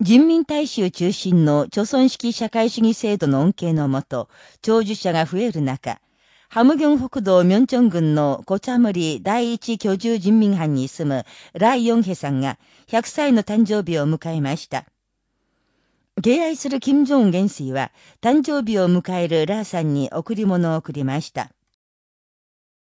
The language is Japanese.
人民大衆中心の貯村式社会主義制度の恩恵のもと、長寿者が増える中、ハムギョン北道ミョンチョン郡のコチャムリ第一居住人民班に住むライヨンヘさんが100歳の誕生日を迎えました。敬愛する金正恩元帥は誕生日を迎えるラーさんに贈り物を贈りました。